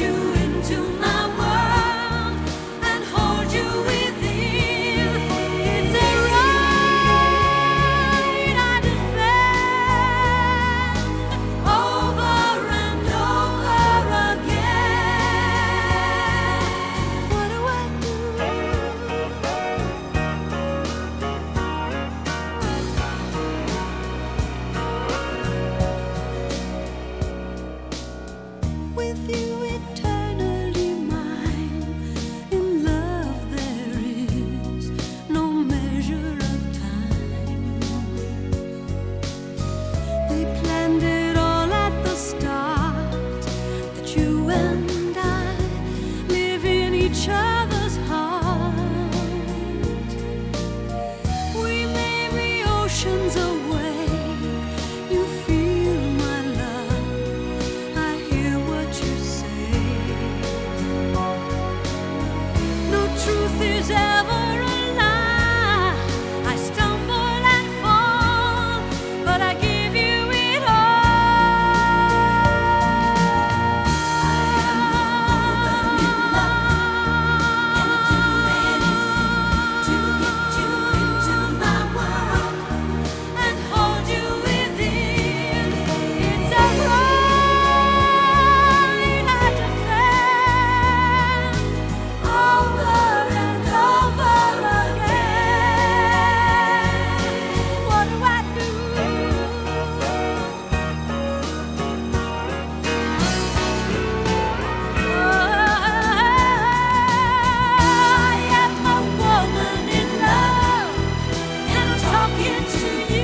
you 是因